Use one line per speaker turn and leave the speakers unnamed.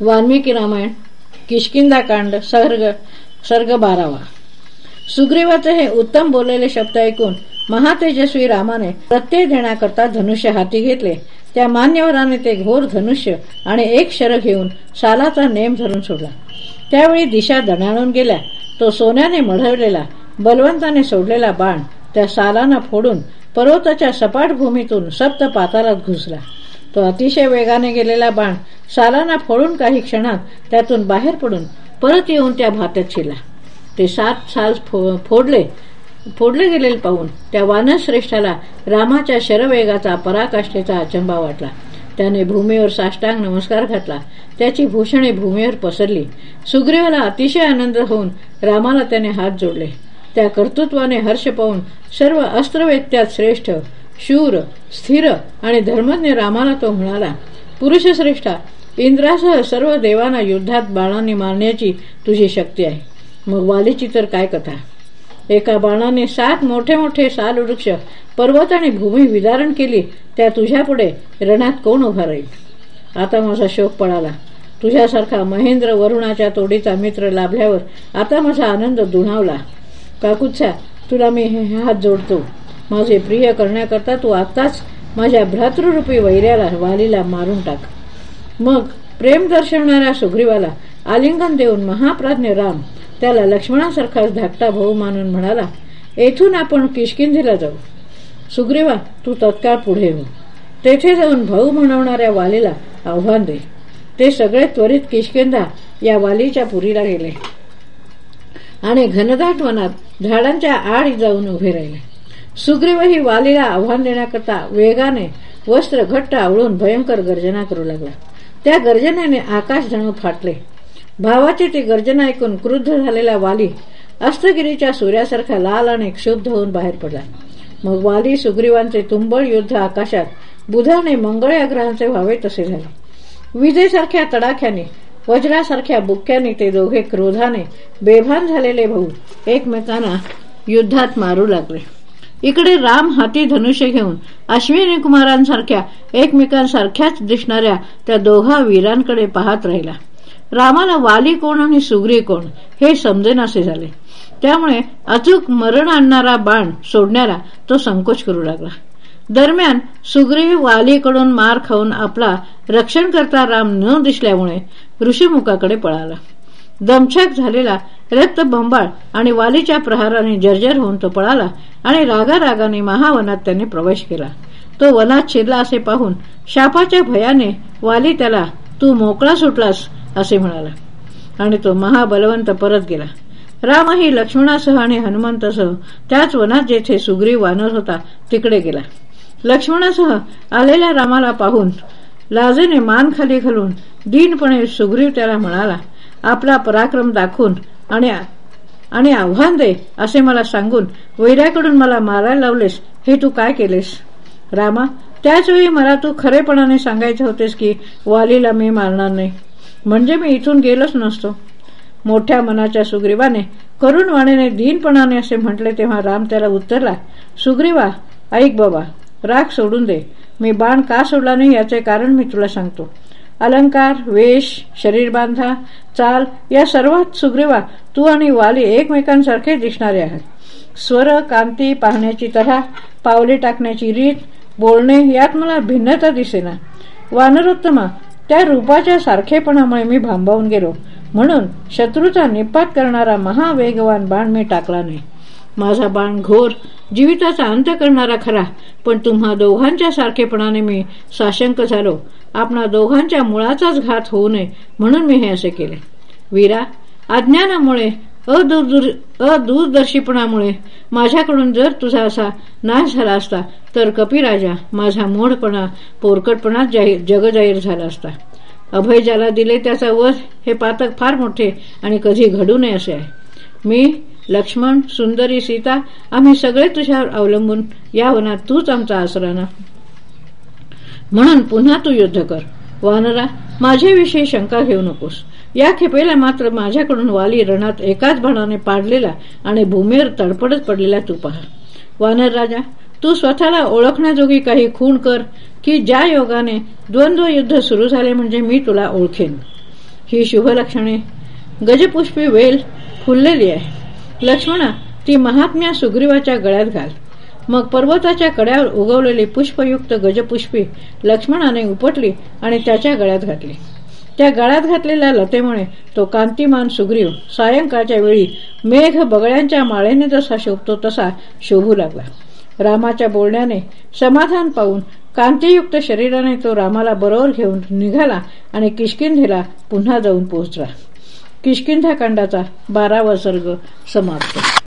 वाल्मिकी रामायण किशकिंदाकांड सर्ग सर्ग बारावा. सुग्रीवाचे हे उत्तम बोललेले शब्द ऐकून महातेजस्वी रामाने प्रत्यय देण्याकरता धनुष्य हाती घेतले. त्या मान्यवराने ते घोर धनुष्य आणि एक शर घेऊन सालाचा नेम धरून सोडला. त्यावेळी दिशा दणाळून गेल्या. तो सोन्याने मढवलेला बलवंताने सोडलेला बाण त्या सालाना फोडून पर्वताच्या सपाट भूमीतून सप्त पातालात घुसला. तो अतिशय वेगाने गेलेला बाण सालाना फोडून काही क्षणात त्यातून बाहेर पडून परत येऊन त्या भात्यात शिरला. ते सात साल फोडले फोडले गेलेले पाहून त्या वानश्रेष्ठाला रामाच्या शरवेगाचा पराकाष्ठेचा अचंबा वाटला. त्याने भूमीवर साष्टांग नमस्कार घातला. त्याची भूषणे भूमीवर पसरली. सुग्रीवाला अतिशय आनंद होऊन रामाला त्याने हात जोडले. त्या कर्तृत्वाने हर्ष पाहून सर्व अस्त्रवेत्यात श्रेष्ठ शूर स्थिर आणि धर्मज्ञ रामाला तो म्हणाला पुरुषश्रेष्ठा इंद्रासह सर्व देवांना युद्धात बाणांनी मारण्याची तुझी शक्ती आहे. मग वालीची तर काय कथा? एका बाणाने सात मोठे मोठे साल वृक्ष पर्वत आणि भूमी विदारण केली त्या तुझ्यापुढे रणात कोण उभा राहील? आता माझा शोक पळाला तुझ्यासारखा महेंद्र वरुणाच्या तोडीचा मित्र लाभल्यावर आता माझा आनंद दुणावला. काकुच्छा तुला मी हात जोडतो. माझे प्रिय करण्याकरता तू आताच माझ्या भ्रातृरूपी वैऱ्याला वालीला मारून टाक. मग प्रेम दर्शवणाऱ्या सुग्रीवाला आलिंगन देऊन महाप्राज्ञ राम त्याला लक्ष्मणासारखाच धाकटा भाऊ मानून म्हणाला येथून आपण किशकिंधीला जाऊ. सुग्रीवा तू तत्काळ पुढे येऊ तेथे जाऊन भाऊ म्हणवणाऱ्या वालीला आव्हान दे. ते सगळे त्वरित किशकिंदा या वालीच्या पुरीला गेले. आणि घनदाट वनात झाडांच्या आड जाऊन उभे राहिले. सुग्रीवही वालीला आव्हान देण्याकरता वेगाने वस्त्र घट्ट आवळून भयंकर गर्जना करू लागला. त्या गर्जनेने आकाश जणू फाटले. भावाची ती गर्जना ऐकून क्रुद्ध झालेला वाली अस्तगिरीच्या सूर्यासारखा लाल आणि क्षुब्ध होऊन बाहेर पडला. मग वाली सुग्रीवांचे तुंबळ युद्ध आकाशात बुधाने मंगळ या ग्रहांचे व्हावे तसे झाले. विजेसारख्या तडाख्याने वज्रासारख्या बुक्क्याने ते दोघे क्रोधाने बेभान झालेले भाऊ एकमेकांना युद्धात मारू लागले. इकडे राम हाती धनुष्य घेऊन अश्विनी कुमारांसारख्या एकमेकांसारख्याच दिसणाऱ्या त्या दोघा वीरांकडे पाहत राहिला. रामाला वाली कोण आणि सुग्री कोण हे समजेनासे झाले. त्यामुळे अचूक मरण आणणारा बाण सोडण्याला तो संकोच करू लागला. दरम्यान सुग्री वालीकडून मार खाऊन आपला रक्षण करता राम न दिसल्यामुळे ऋषीमुखाकडे पळाला. दमछाक झालेला रक्त बंबाळ आणि वालीच्या प्रहाराने जर्जर होऊन तो पळाला आणि रागा रागाने महावनात त्याने प्रवेश केला. तो वनात शिरला असे पाहून शापाच्या भयाने वाली त्याला तू मोकळा सुटलास असे म्हणाला. आणि तो महाबलवंत परत गेला. रामही लक्ष्मणासह आणि हनुमंतसह त्याच वनात जेथे सुग्रीव वानर होता तिकडे गेला. लक्ष्मणासह आलेल्या रामाला पाहून लाजेने मान खाली घालून दीनपणे सुग्रीव त्याला म्हणाला आपला पराक्रम दाखवून आणि आणि आव्हान दे असे मला सांगून वैऱ्याकडून मला मारायला लावलेस हे तू काय केलेस? रामा त्याचवेळी मला तू खरेपणाने सांगायचे होतेस की वालीला मी मारणार नाही. म्हणजे मी इथून गेलोच नसतो. मोठ्या मनाच्या सुग्रीवाने करुण वाणीने दीनपणाने असे म्हटले तेव्हा राम त्याला उत्तरला सुग्रीवा ऐक बाबा राग सोडून दे. मी बाण का सोडला नाही याचे कारण मी तुला सांगतो. अलंकार वेश शरीरबांधा चाल या सर्वात सुग्रीवा तू आणि वाली एकमेकांसारखे दिसणारे आहात. स्वर कांती पाहण्याची तऱ्हा पावले टाकण्याची रीत बोलणे यात मला भिन्नता दिसेना. वानरोत्तमा त्या रूपाच्या सारखेपणामुळे मी भांबावून गेलो. म्हणून शत्रूचा निपात करणारा महावेगवान बाण मी टाकला नाही. माझा बाण घोर जीविताचा अंत करणारा खरा पण तुम्हा दोघांच्या सारखेपणाने मी साशंक झालो. आपणा दोघांच्या मुळाचाच घात होऊ नये म्हणून मी हे असे केले. वीरा अज्ञानामुळे अदूरदर्शीपणामुळे माझ्याकडून जर तुझा असा नाश झाला असता तर कपिराजा माझा मोडपणा पोरकटपणा जगजाहीर झाला असता. अभय ज्याला दिले त्याचा वध हे पातक फार मोठे आणि कधी घडू नये असे आहे. मी लक्ष्मण सुंदरी सीता आम्ही सगळे तुझ्यावर अवलंबून या वनात तूच आमचा आसरा ना म्हणून पुन्हा तू युद्ध कर. वानरा माझ्याविषयी शंका घेऊ नकोस. या खेपेला मात्र माझ्याकडून वाली रणात एकाच बाणाने पाडलेला आणि भूमीवर तडपडत पडलेला तू पहा. वानर राजा तू स्वतःला ओळखण्याजोगी काही खूण कर की ज्या योगाने द्वंद्व युद्ध सुरू झाले म्हणजे मी तुला ओळखेन. ही शुभलक्षणे गजपुष्पी वेल फुललेली आहे. लक्ष्मणा ती महात्म्या सुग्रीवाच्या गळ्यात घाल. मग पर्वताच्या कड्यावर उगवलेली पुष्पयुक्त गजपुष्पी लक्ष्मणाने उपटली आणि त्याच्या गळ्यात घातली. त्या गळ्यात घातलेल्या लतेमुळे तो कांतिमान सुग्रीव सायंकाळच्या वेळी मेघ बगळ्यांच्या माळेने जसा शोभतो तसा शोभू लागला. रामाच्या बोलण्याने समाधान पाहून कांतीयुक्त शरीराने तो रामाला बरोबर घेऊन निघाला आणि किशकिंधेला पुन्हा जाऊन पोहोचला. किशकिंधाकांडाचा बारावा सर्ग समाप्त.